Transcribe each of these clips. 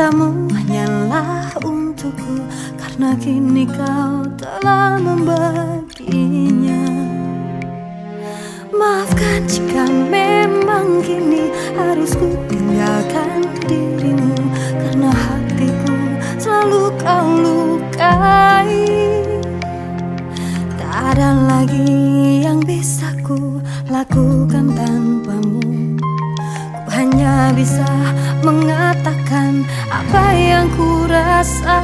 cintamu hanyalah untukku Karena kini kau telah membaginya. Maafkan jika memang kini harus ku tinggalkan dirimu Karena hatiku selalu kau lukai. Tak ada lagi yang bisa ku lakukan tanpamu. Ku hanya bisa mengatakan apa yang ku rasa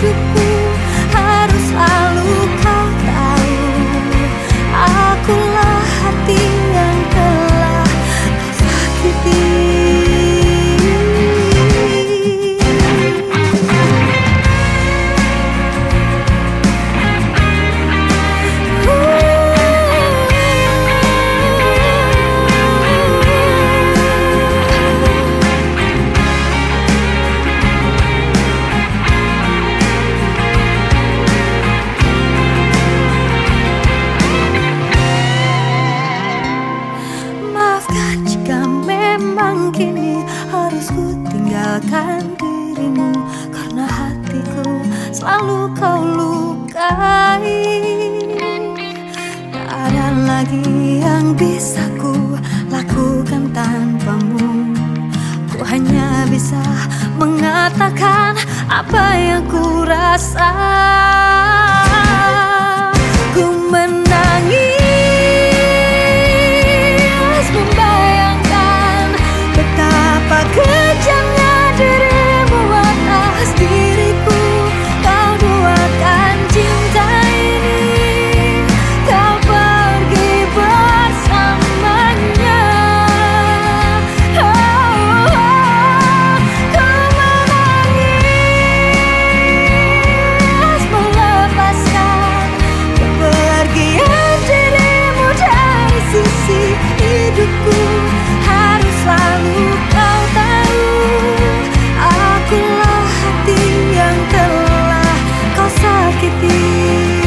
kini tinggalkan dirimu Karena hatiku selalu kau lukai. Tak ada lagi yang bisa ku lakukan tanpamu. Ku hanya bisa mengatakan apa yang ku rasa begin.